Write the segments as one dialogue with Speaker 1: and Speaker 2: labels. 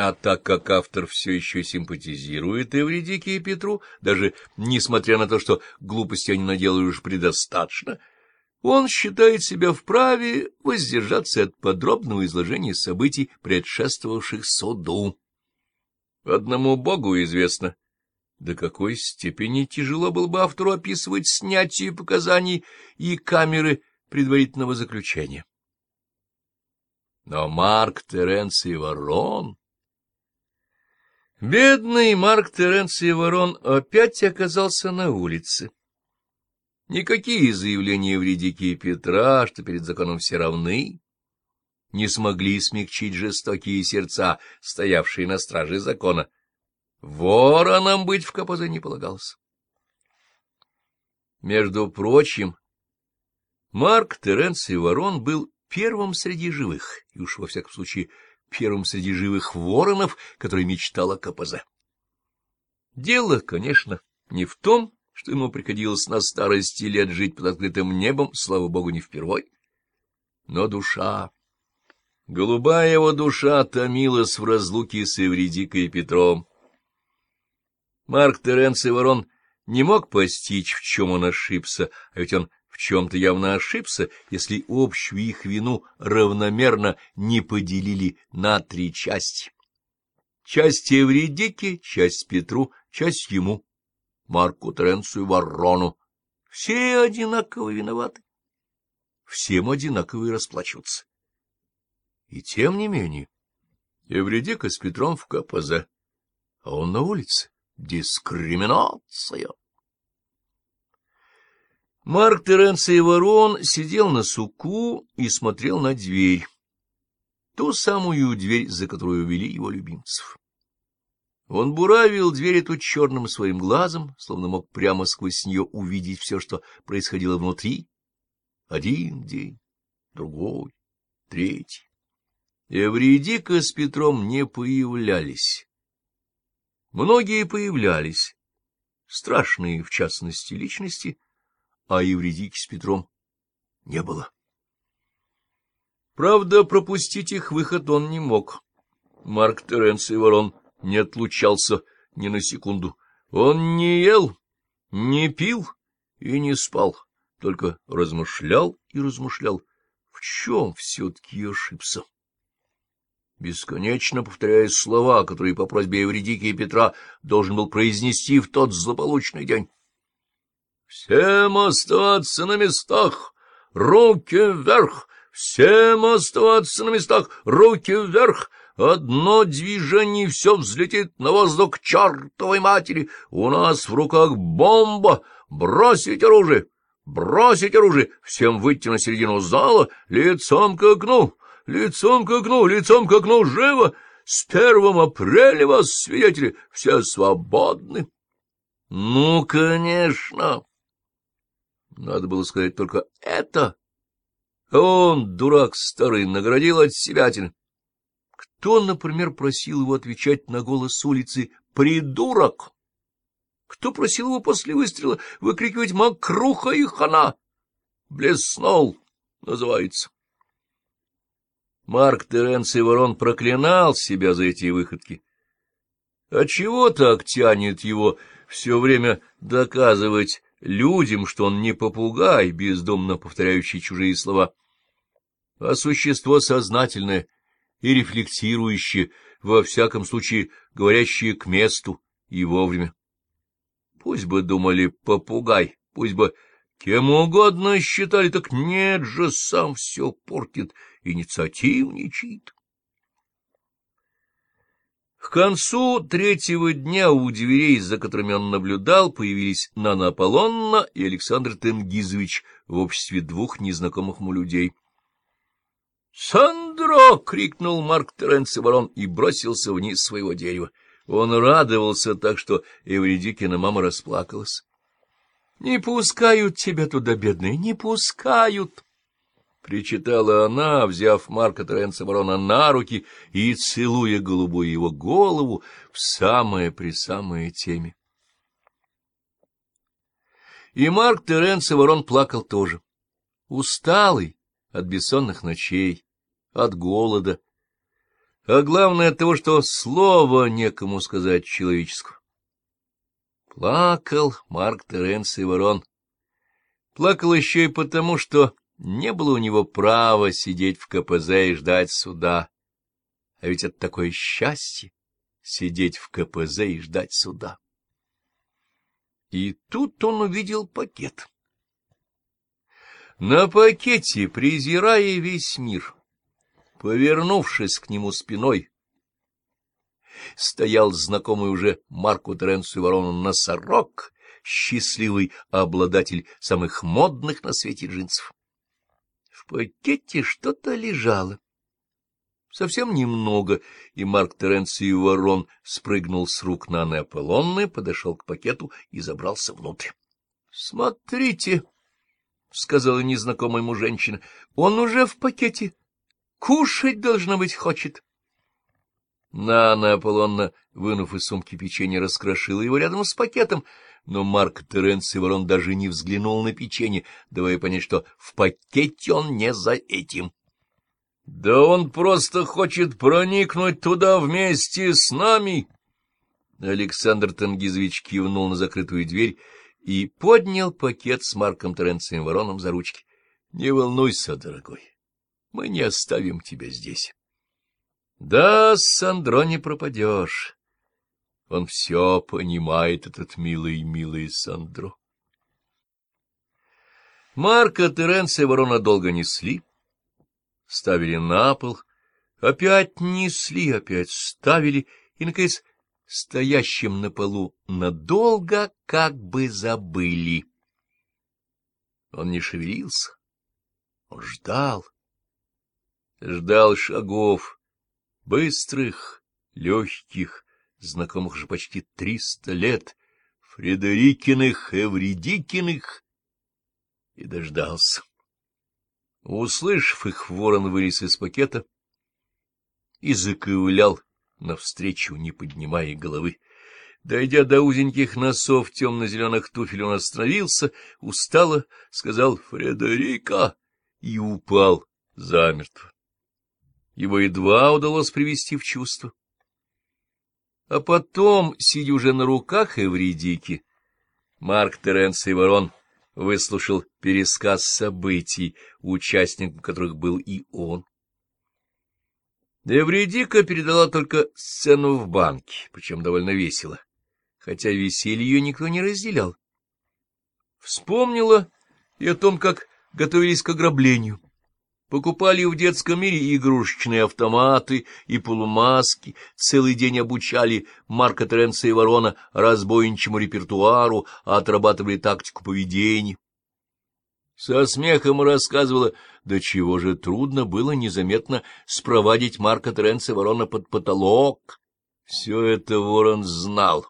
Speaker 1: А так как автор все еще симпатизирует Эвредике и Петру, даже несмотря на то, что глупости они наделали уж предостаточно, он считает себя вправе воздержаться от подробного изложения событий, предшествовавших суду. Одному Богу известно, до какой степени тяжело было бы автору описывать снятие показаний и камеры предварительного заключения. Но Марк Теренций Ворон Бедный Марк Теренций Ворон опять оказался на улице. Никакие заявления Евредики и Петра, что перед законом все равны, не смогли смягчить жестокие сердца, стоявшие на страже закона. Воронам быть в КПЗ не полагалось. Между прочим, Марк Теренций Ворон был первым среди живых, и уж во всяком случае первым среди живых воронов, который мечтал о КПЗ. Дело, конечно, не в том, что ему приходилось на старости лет жить под открытым небом, слава богу, не впервой, но душа. Голубая его душа томилась в разлуке с Эвредикой и Петром. Марк Теренций Ворон не мог постичь, в чем он ошибся, а ведь он в чем-то явно ошибся, если общую их вину равномерно не поделили на три части. Часть Евредике, часть Петру, часть ему, Марку Тренцу и Ворону. Все одинаково виноваты. Всем одинаково и расплачиваются. И тем не менее, Евредика с Петром в КПЗ, а он на улице. Дискриминация! Марк Теренций Ворон сидел на суку и смотрел на дверь, ту самую дверь, за которую вели его любимцев. Он буравил дверь эту черным своим глазом, словно мог прямо сквозь нее увидеть все, что происходило внутри. Один день, другой, третий. Эвредика с Петром не появлялись. Многие появлялись, страшные, в частности, личности — а Евредики с Петром не было. Правда, пропустить их выход он не мог. Марк Теренций Ворон не отлучался ни на секунду. Он не ел, не пил и не спал, только размышлял и размышлял, в чем все-таки ошибся. Бесконечно повторяя слова, которые по просьбе Евредики и Петра должен был произнести в тот злополучный день. Всем оставаться на местах, руки вверх, всем оставаться на местах, руки вверх. Одно движение, и все взлетит на воздух к чертовой матери. У нас в руках бомба. Бросить оружие, бросить оружие, всем выйти на середину зала, лицом к окну, лицом к окну, лицом к окну, живо. С первым апреля вас, свидетели, все свободны. Ну, конечно. Надо было сказать только «это». Он, дурак старый, наградил от себятин. Кто, например, просил его отвечать на голос улицы «придурок»? Кто просил его после выстрела выкрикивать «макруха и хана»? «Блеснул» называется. Марк Теренций Ворон проклинал себя за эти выходки. А чего так тянет его все время доказывать людям, что он не попугай, бездомно повторяющий чужие слова, а существо сознательное и рефлексирующее, во всяком случае говорящее к месту и вовремя. Пусть бы думали попугай, пусть бы кем угодно считали, так нет же, сам все портит, инициативничает. К концу третьего дня у дверей, за которыми он наблюдал, появились Нана Аполлонна и Александр Тенгизович в обществе двух незнакомых ему людей. «Сандро!» — крикнул Марк Теренций Ворон и бросился вниз своего дерева. Он радовался так, что Эвредикина мама расплакалась. — Не пускают тебя туда, бедные, не пускают! Причитала она, взяв Марка Теренца Ворона на руки и целуя голубую его голову в самое-присамое теме. И Марк Теренц Ворон плакал тоже, усталый от бессонных ночей, от голода, а главное от того, что слова некому сказать человеческого. Плакал Марк Теренций Ворон. Плакал еще и потому, что не было у него права сидеть в КПЗ и ждать суда. А ведь это такое счастье — сидеть в КПЗ и ждать суда. И тут он увидел пакет. На пакете, презирая весь мир, повернувшись к нему спиной, стоял знакомый уже Марку Теренцию Ворону носорог, счастливый обладатель самых модных на свете джинсов. Пакете что-то лежало. Совсем немного, и Марк Теренций Ворон спрыгнул с рук на Аполлонны, подошел к пакету и забрался внутрь. — Смотрите, — сказала незнакомая ему женщина, — он уже в пакете. Кушать, должно быть, хочет. Нана Аполлонна, вынув из сумки печенье, раскрошила его рядом с пакетом, но Марк Теренций Ворон даже не взглянул на печенье, давая понять, что в пакете он не за этим. — Да он просто хочет проникнуть туда вместе с нами! Александр Тангизович кивнул на закрытую дверь и поднял пакет с Марком Теренцием Вороном за ручки. — Не волнуйся, дорогой, мы не оставим тебя здесь. — Да, Сандро, не пропадешь. Он все понимает, этот милый-милый Сандро. Марка Теренция ворона долго несли, ставили на пол, опять несли, опять ставили, и, наконец, стоящим на полу надолго как бы забыли. Он не шевелился, он ждал, ждал шагов, быстрых, легких, знакомых же почти триста лет, Фредерикиных, Эвредикиных, и дождался. Услышав их, ворон вылез из пакета и заковылял навстречу, не поднимая головы. Дойдя до узеньких носов темно-зеленых туфель, он остановился, устало сказал «Фредерика» и упал замертво. Его едва удалось привести в чувство. А потом, сидя уже на руках Эвридики, Марк Теренций Ворон выслушал пересказ событий, участником которых был и он. Эвридика передала только сцену в банке, причем довольно весело, хотя веселье ее никто не разделял. Вспомнила и о том, как готовились к ограблению. Покупали в детском мире игрушечные автоматы и полумаски, целый день обучали Марка Тренца и Ворона разбойничьему репертуару, а отрабатывали тактику поведения. Со смехом рассказывала, до чего же трудно было незаметно спровадить Марка Тренца и Ворона под потолок. Все это Ворон знал.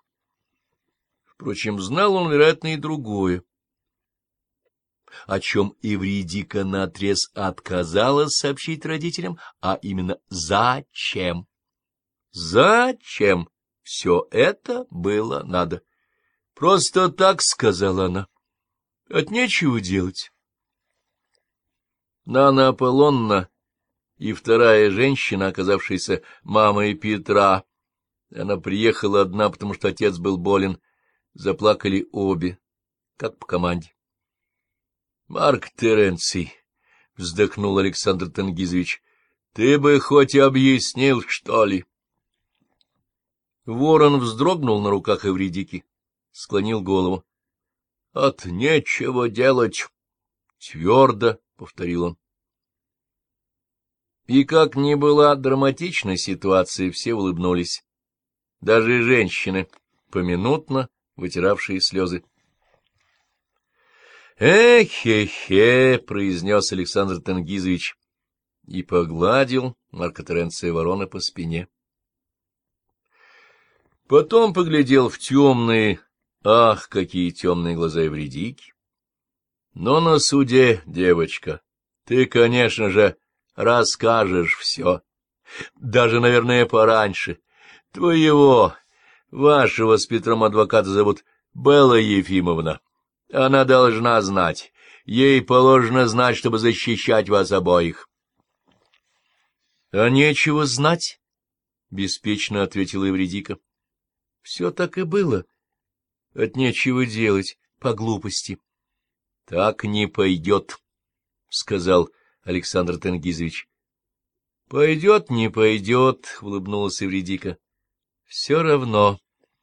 Speaker 1: Впрочем, знал он, вероятно, и другое о чем Эвридика наотрез отказалась сообщить родителям, а именно зачем. Зачем все это было надо? Просто так, — сказала она, — от нечего делать. Нана Аполлонна и вторая женщина, оказавшаяся мамой Петра, она приехала одна, потому что отец был болен, заплакали обе, как по команде. — Марк Теренций, — вздохнул Александр Тенгизович, — ты бы хоть объяснил, что ли? Ворон вздрогнул на руках Эвридики, склонил голову. — От нечего делать, — твердо повторил он. И как ни была драматична ситуация, все улыбнулись. Даже женщины, поминутно вытиравшие слезы. «Эхе-хе!» — произнес Александр Тенгизович и погладил Марка Теренция ворона по спине. Потом поглядел в темные, ах, какие темные глаза Евредики. Но на суде, девочка, ты, конечно же, расскажешь все. Даже, наверное, пораньше. Твоего, вашего с Петром адвоката зовут Белла Ефимовна. Она должна знать. Ей положено знать, чтобы защищать вас обоих. — А нечего знать, — беспечно ответила Евредика. — Все так и было. От нечего делать, по глупости. — Так не пойдет, — сказал Александр Тенгизович. — Пойдет, не пойдет, — улыбнулась Евредика. — Все равно.